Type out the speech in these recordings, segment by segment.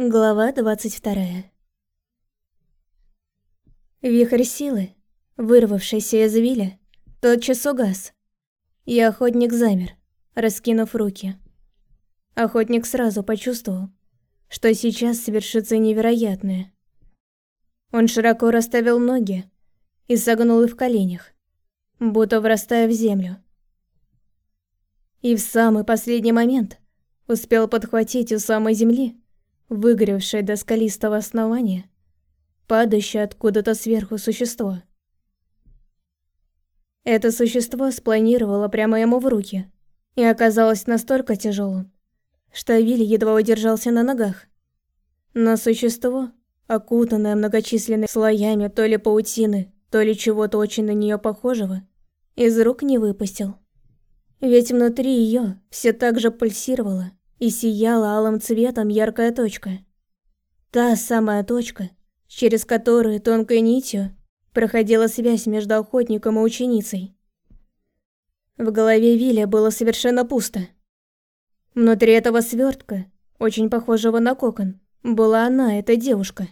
Глава 22 Вихрь силы, вырвавшийся из Виля, тотчас угас, и охотник замер, раскинув руки. Охотник сразу почувствовал, что сейчас совершится невероятное. Он широко расставил ноги и согнул их в коленях, будто врастая в землю. И в самый последний момент успел подхватить у самой земли выгоревшее до скалистого основания, падающее откуда-то сверху существо. Это существо спланировало прямо ему в руки и оказалось настолько тяжелым, что Вилли едва удержался на ногах. Но существо, окутанное многочисленными слоями то ли паутины, то ли чего-то очень на нее похожего, из рук не выпустил. Ведь внутри ее все так же пульсировало и сияла алым цветом яркая точка. Та самая точка, через которую тонкой нитью проходила связь между охотником и ученицей. В голове Виля было совершенно пусто. Внутри этого свертка, очень похожего на кокон, была она, эта девушка.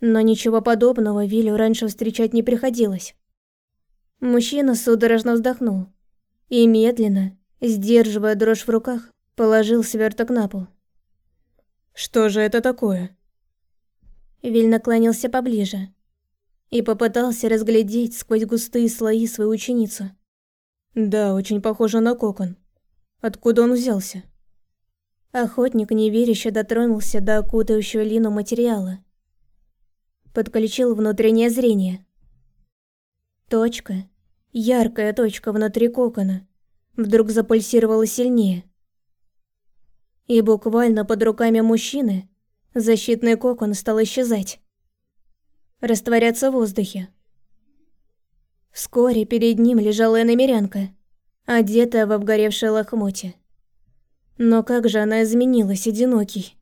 Но ничего подобного Вилю раньше встречать не приходилось. Мужчина судорожно вздохнул и медленно, сдерживая дрожь в руках, Положил сверток на пол. «Что же это такое?» Виль наклонился поближе и попытался разглядеть сквозь густые слои свою ученицу. «Да, очень похоже на кокон. Откуда он взялся?» Охотник неверяще дотронулся до окутающего Лину материала. Подключил внутреннее зрение. Точка, яркая точка внутри кокона, вдруг запульсировала сильнее и буквально под руками мужчины защитный кокон стал исчезать. Растворяться в воздухе. Вскоре перед ним лежала иномерянка, одетая в обгоревшее лохмотье. Но как же она изменилась, одинокий?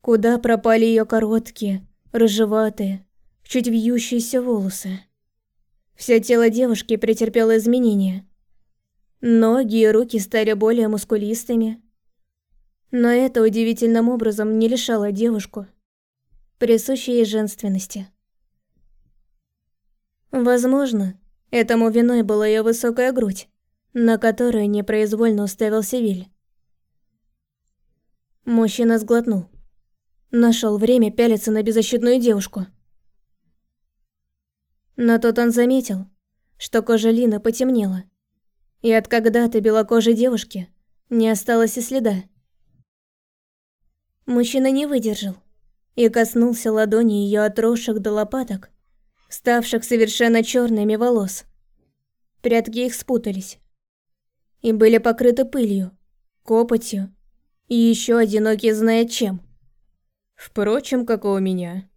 Куда пропали ее короткие, рыжеватые, чуть вьющиеся волосы? Все тело девушки претерпело изменения. Ноги и руки стали более мускулистыми, но это удивительным образом не лишало девушку присущей ей женственности. Возможно, этому виной была ее высокая грудь, на которую непроизвольно уставился Виль. Мужчина сглотнул. Нашел время пялиться на беззащитную девушку. Но тут он заметил, что кожа Лины потемнела, и от когда-то белокожей девушки не осталось и следа. Мужчина не выдержал и коснулся ладони ее отросших до лопаток, ставших совершенно черными волос. Прятки их спутались и были покрыты пылью, копотью и еще одинокий знает чем. Впрочем, как и у меня.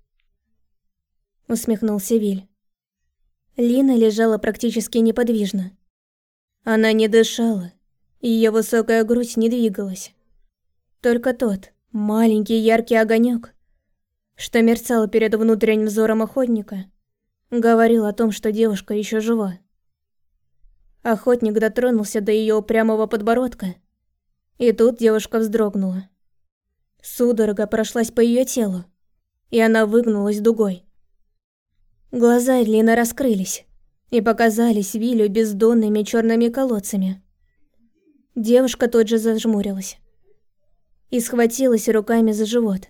Усмехнулся Виль. Лина лежала практически неподвижно. Она не дышала, и ее высокая грудь не двигалась. Только тот, Маленький яркий огонек, что мерцал перед внутренним взором охотника, говорил о том, что девушка еще жива. Охотник дотронулся до ее упрямого подбородка, и тут девушка вздрогнула. Судорога прошлась по ее телу, и она выгнулась дугой. Глаза Лины раскрылись и показались Вилю бездонными черными колодцами. Девушка тут же зажмурилась и схватилась руками за живот.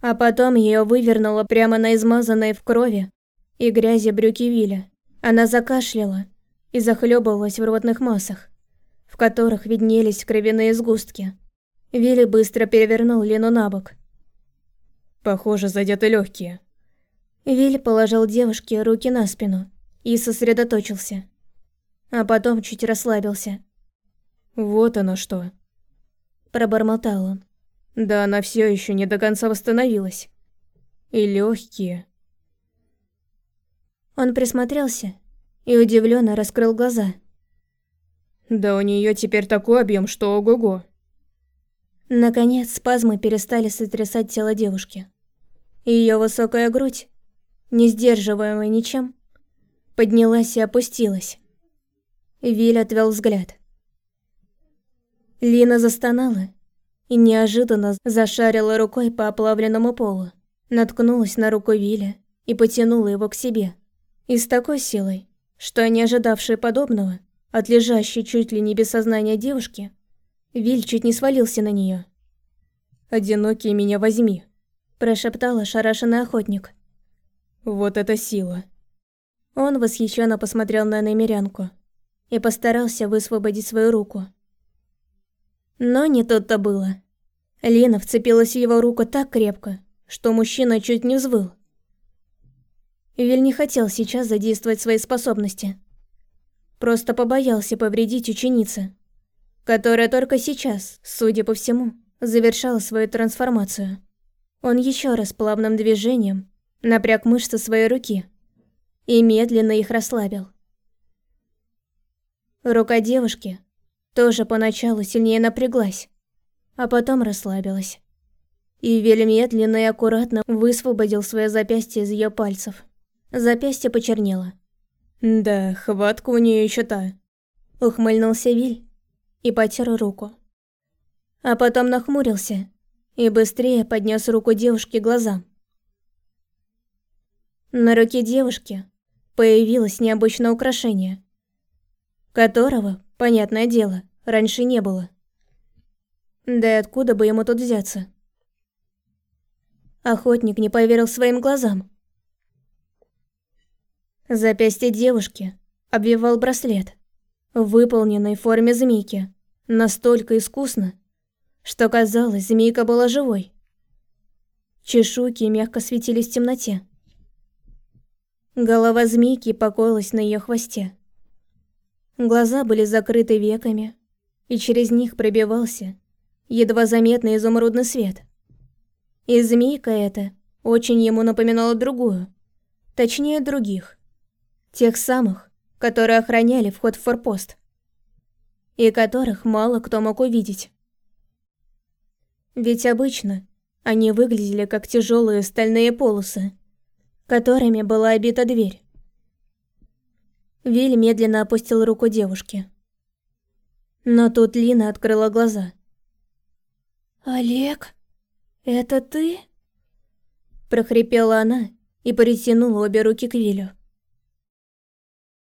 А потом ее вывернуло прямо на измазанные в крови и грязи брюки Виля. Она закашляла и захлебывалась в ротных массах, в которых виднелись кровяные сгустки. Вилли быстро перевернул Лену на бок. «Похоже, задеты легкие. Вилли положил девушке руки на спину и сосредоточился. А потом чуть расслабился. «Вот оно что», пробормотал он. Да она все еще не до конца восстановилась. И легкие. Он присмотрелся и удивленно раскрыл глаза. Да у нее теперь такой объем, что ого-го. Наконец спазмы перестали сотрясать тело девушки. Ее высокая грудь, не сдерживаемая ничем, поднялась и опустилась. Виль отвел взгляд. Лина застонала и неожиданно зашарила рукой по оплавленному полу, наткнулась на руку Виля и потянула его к себе. И с такой силой, что не ожидавшая подобного, от лежащей чуть ли не без сознания девушки, Виль чуть не свалился на нее. «Одинокий меня возьми», – прошептал ошарашенный охотник. «Вот это сила!» Он восхищенно посмотрел на намерянку и постарался высвободить свою руку. Но не тут-то было. Лена вцепилась в его руку так крепко, что мужчина чуть не взвыл. Виль не хотел сейчас задействовать свои способности. Просто побоялся повредить ученице, которая только сейчас, судя по всему, завершала свою трансформацию. Он еще раз плавным движением напряг мышцы своей руки и медленно их расслабил. Рука девушки тоже поначалу сильнее напряглась, а потом расслабилась. И Виль медленно и аккуратно высвободил свое запястье из ее пальцев. Запястье почернело. «Да, хватка у нее еще та», — ухмыльнулся Виль и потер руку. А потом нахмурился и быстрее поднес руку девушки к глазам. На руке девушки появилось необычное украшение, которого, понятное дело, раньше не было. Да и откуда бы ему тут взяться? Охотник не поверил своим глазам. Запястье девушки обвивал браслет, выполненный в форме змейки, настолько искусно, что казалось, змейка была живой. Чешуйки мягко светились в темноте. Голова змейки покоилась на ее хвосте. Глаза были закрыты веками, и через них пробивался едва заметный изумрудный свет. И змейка эта очень ему напоминала другую, точнее других. Тех самых, которые охраняли вход в форпост. И которых мало кто мог увидеть. Ведь обычно они выглядели как тяжелые стальные полосы, которыми была обита дверь. Виль медленно опустил руку девушки. Но тут Лина открыла глаза. «Олег, это ты?» Прохрипела она и притянула обе руки к Вилю.